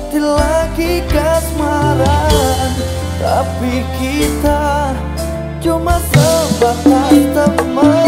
Hati lagi kasmaran. Tapi kita cuma sebatas teman.